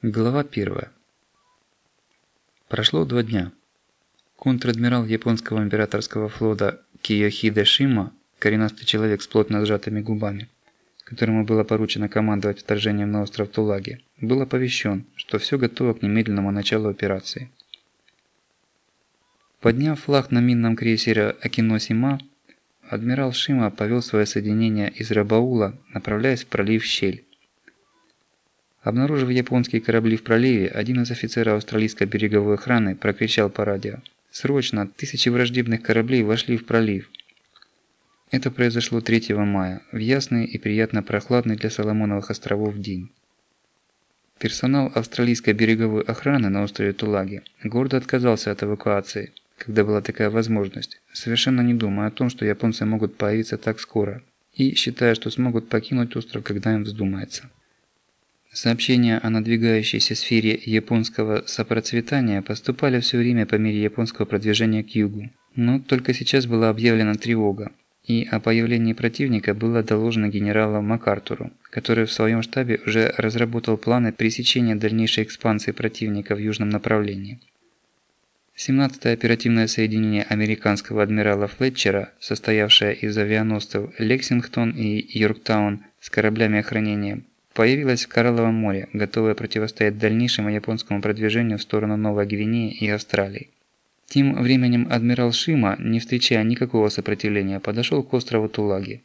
Глава 1. Прошло два дня. Контр-адмирал японского императорского флота Киохиде Шима, коренастый человек с плотно сжатыми губами, которому было поручено командовать вторжением на остров Тулаги, был оповещен, что все готово к немедленному началу операции. Подняв флаг на минном крейсере Акиносима, адмирал Шима повел свое соединение из Рабаула, направляясь в пролив Щель. Обнаружив японские корабли в проливе, один из офицеров австралийской береговой охраны прокричал по радио «Срочно! Тысячи враждебных кораблей вошли в пролив!» Это произошло 3 мая, в ясный и приятно прохладный для Соломоновых островов день. Персонал австралийской береговой охраны на острове Тулаги гордо отказался от эвакуации, когда была такая возможность, совершенно не думая о том, что японцы могут появиться так скоро, и считая, что смогут покинуть остров, когда им вздумается. Сообщения о надвигающейся сфере японского сопроцветания поступали все время по мере японского продвижения к югу. Но только сейчас была объявлена тревога, и о появлении противника было доложено генералу МакАртуру, который в своем штабе уже разработал планы пресечения дальнейшей экспансии противника в южном направлении. 17-е оперативное соединение американского адмирала Флетчера, состоявшее из авианосцев «Лексингтон» и «Йорктаун» с кораблями охранения, появилась в Коралловом море, готовая противостоять дальнейшему японскому продвижению в сторону Новой Гвинеи и Австралии. Тем временем адмирал Шима, не встречая никакого сопротивления, подошел к острову Тулаги.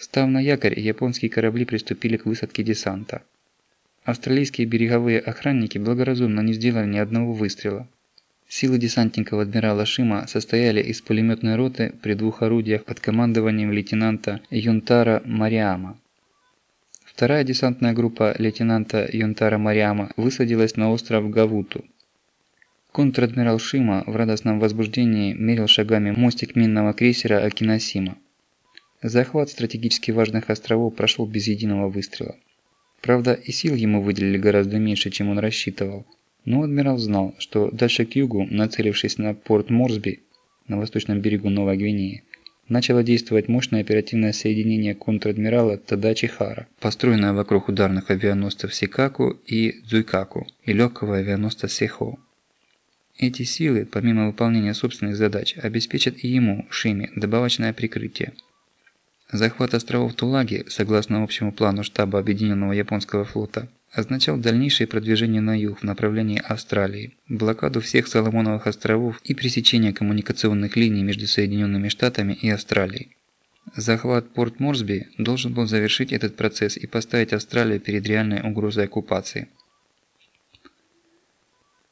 Став на якорь, японские корабли приступили к высадке десанта. Австралийские береговые охранники благоразумно не сделали ни одного выстрела. Силы десантников адмирала Шима состояли из пулеметной роты при двух орудиях под командованием лейтенанта Юнтара Мариама. Вторая десантная группа лейтенанта Юнтара Мариама высадилась на остров Гавуту. Контр-адмирал Шима в радостном возбуждении мерил шагами мостик минного крейсера Акиносима. Захват стратегически важных островов прошел без единого выстрела. Правда, и сил ему выделили гораздо меньше, чем он рассчитывал. Но адмирал знал, что дальше к югу, нацелившись на порт Морсби, на восточном берегу Новой Гвинеи, начало действовать мощное оперативное соединение контр-адмирала Тадачи Хара, построенное вокруг ударных авианосцев Сикаку и Дзуйкаку и легкого авианосца Сехо. Эти силы, помимо выполнения собственных задач, обеспечат и ему, Шиме, добавочное прикрытие. Захват островов Тулаги, согласно общему плану штаба Объединенного Японского флота, означал дальнейшее продвижение на юг в направлении Австралии, блокаду всех Соломоновых островов и пресечение коммуникационных линий между Соединенными Штатами и Австралией. Захват порт Морсби должен был завершить этот процесс и поставить Австралию перед реальной угрозой оккупации.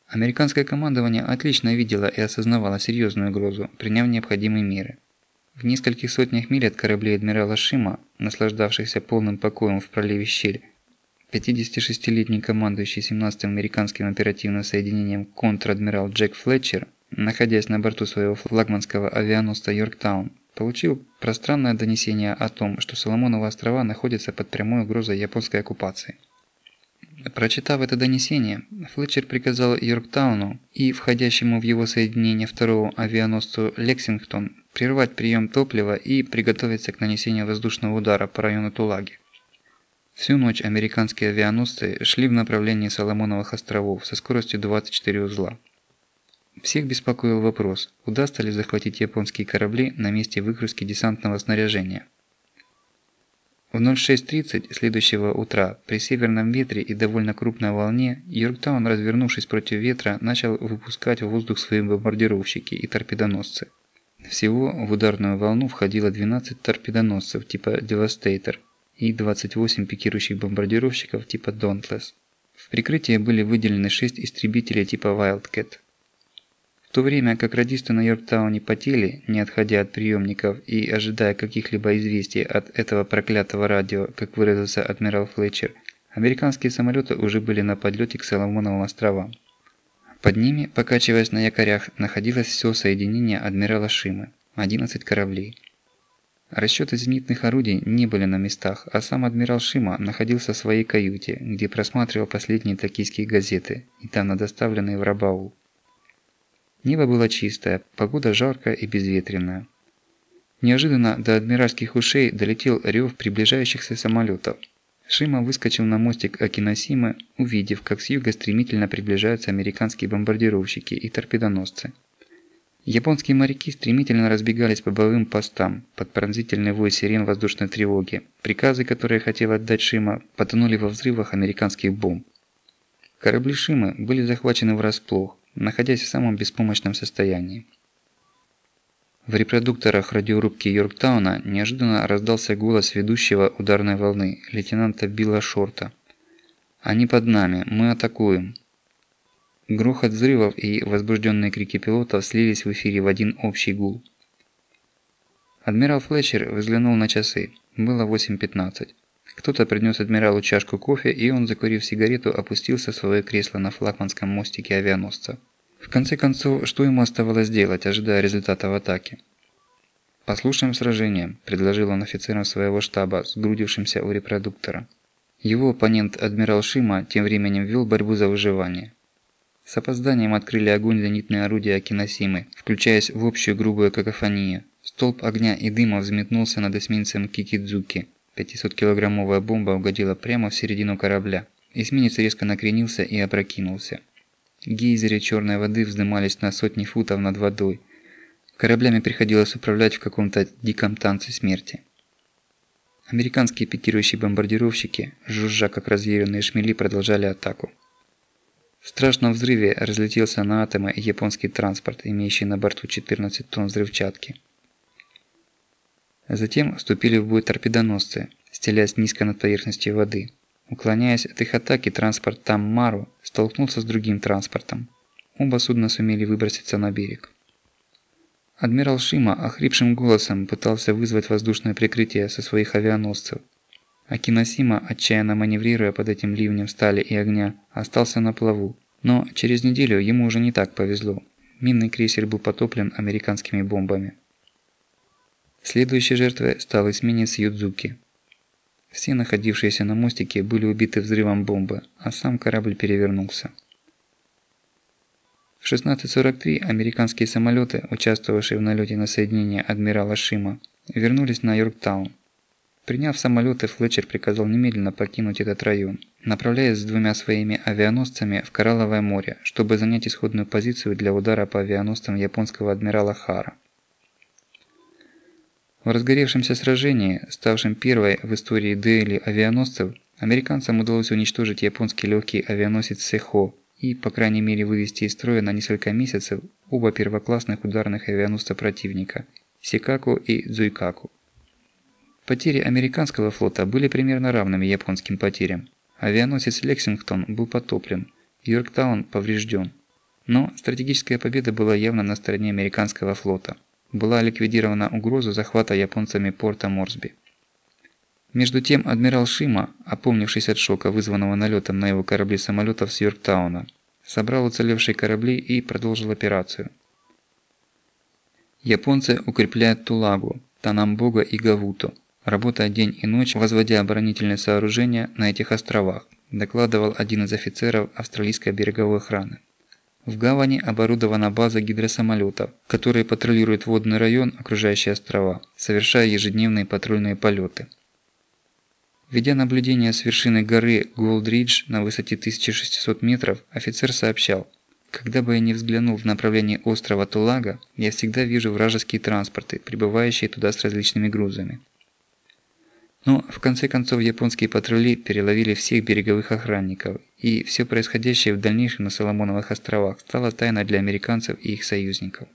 Американское командование отлично видело и осознавало серьезную угрозу, приняв необходимые меры. В нескольких сотнях миль от кораблей адмирала Шима, наслаждавшихся полным покоем в проливе Щель, 56-летний командующий 17-м американским оперативным соединением контр-адмирал Джек Флетчер, находясь на борту своего флагманского авианосца Йорктаун, получил пространное донесение о том, что Соломоновы острова находятся под прямой угрозой японской оккупации. Прочитав это донесение, Флетчер приказал Йорктауну и входящему в его соединение второго авианосцу Лексингтон прервать прием топлива и приготовиться к нанесению воздушного удара по району Тулаги. Всю ночь американские авианосцы шли в направлении Соломоновых островов со скоростью 24 узла. Всех беспокоил вопрос, удастся ли захватить японские корабли на месте выгрузки десантного снаряжения. В 06.30 следующего утра при северном ветре и довольно крупной волне Йорктаун, развернувшись против ветра, начал выпускать в воздух свои бомбардировщики и торпедоносцы. Всего в ударную волну входило 12 торпедоносцев типа Devastator и 28 пикирующих бомбардировщиков типа Dauntless. В прикрытие были выделены 6 истребителей типа Wildcat. В то время как радисты на Йорктауне потели, не отходя от приемников и ожидая каких-либо известий от этого проклятого радио, как выразился адмирал Флетчер, американские самолеты уже были на подлете к Соломоновым островам. Под ними, покачиваясь на якорях, находилось все соединение адмирала Шимы – 11 кораблей. Расчеты зенитных орудий не были на местах, а сам адмирал Шима находился в своей каюте, где просматривал последние токийские газеты, недавно доставленные в Рабау. Небо было чистое, погода жаркая и безветренная. Неожиданно до адмиральских ушей долетел рев приближающихся самолетов. Шима выскочил на мостик Акиносимы, увидев, как с юга стремительно приближаются американские бомбардировщики и торпедоносцы. Японские моряки стремительно разбегались по боевым постам под пронзительный вой сирен воздушной тревоги. Приказы, которые хотел отдать Шима, потонули во взрывах американских бомб. Корабли Шимы были захвачены врасплох, находясь в самом беспомощном состоянии. В репродукторах радиорубки Йорктауна неожиданно раздался голос ведущего ударной волны, лейтенанта Билла Шорта. «Они под нами, мы атакуем». Грохот взрывов и возбужденные крики пилотов слились в эфире в один общий гул. Адмирал Флетчер взглянул на часы. Было 8.15. Кто-то принес адмиралу чашку кофе, и он, закурив сигарету, опустился в свое кресло на флагманском мостике авианосца. В конце концов, что ему оставалось делать, ожидая результатов атаки? «Послушаем сражение», – предложил он офицерам своего штаба, сгрудившимся у репродуктора. Его оппонент, адмирал Шима, тем временем вел борьбу за выживание. С опозданием открыли огонь зенитные орудия Акиносимы, включаясь в общую грубую какофонию. Столб огня и дыма взметнулся над эсминцем Кикидзуки. 500-килограммовая бомба угодила прямо в середину корабля. Эсминец резко накренился и опрокинулся. Гейзеры черной воды вздымались на сотни футов над водой. Кораблями приходилось управлять в каком-то диком танце смерти. Американские пикирующие бомбардировщики, жужжа как разъяренные шмели, продолжали атаку. В страшном взрыве разлетелся на атомы японский транспорт, имеющий на борту 14 тонн взрывчатки. Затем вступили в бой торпедоносцы, стелясь низко над поверхностью воды. Уклоняясь от их атаки, транспорт Таммару столкнулся с другим транспортом. Оба судна сумели выброситься на берег. Адмирал Шима охрипшим голосом пытался вызвать воздушное прикрытие со своих авианосцев, Акиносима, отчаянно маневрируя под этим ливнем стали и огня, остался на плаву. Но через неделю ему уже не так повезло. Минный крейсер был потоплен американскими бомбами. Следующей жертвой стал эсминец Юдзуки. Все находившиеся на мостике были убиты взрывом бомбы, а сам корабль перевернулся. В 16.43 американские самолеты, участвовавшие в налете на соединение адмирала Шима, вернулись на Йорктаун. Приняв самолеты, Флетчер приказал немедленно покинуть этот район, направляясь с двумя своими авианосцами в Коралловое море, чтобы занять исходную позицию для удара по авианосцам японского адмирала Хара. В разгоревшемся сражении, ставшем первой в истории дуэли авианосцев, американцам удалось уничтожить японский легкий авианосец Сехо и, по крайней мере, вывести из строя на несколько месяцев оба первоклассных ударных авианосца противника – Сикаку и Дзуйкаку. Потери американского флота были примерно равными японским потерям. Авианосец «Лексингтон» был потоплен, Йорктаун поврежден. Но стратегическая победа была явно на стороне американского флота. Была ликвидирована угроза захвата японцами порта Морсби. Между тем адмирал Шима, опомнившись от шока, вызванного налетом на его корабли самолетов с Йорктауна, собрал уцелевшие корабли и продолжил операцию. Японцы укрепляют Тулагу, Танамбога и Гавуту, работая день и ночь, возводя оборонительные сооружения на этих островах, докладывал один из офицеров австралийской береговой охраны. В гавани оборудована база гидросамолетов, которые патрулируют водный район, окружающие острова, совершая ежедневные патрульные полеты. Ведя наблюдение с вершины горы Голдридж на высоте 1600 метров, офицер сообщал, «Когда бы я ни взглянул в направлении острова Тулага, я всегда вижу вражеские транспорты, прибывающие туда с различными грузами. Но в конце концов японские патрули переловили всех береговых охранников, и все происходящее в дальнейшем на Соломоновых островах стало тайной для американцев и их союзников.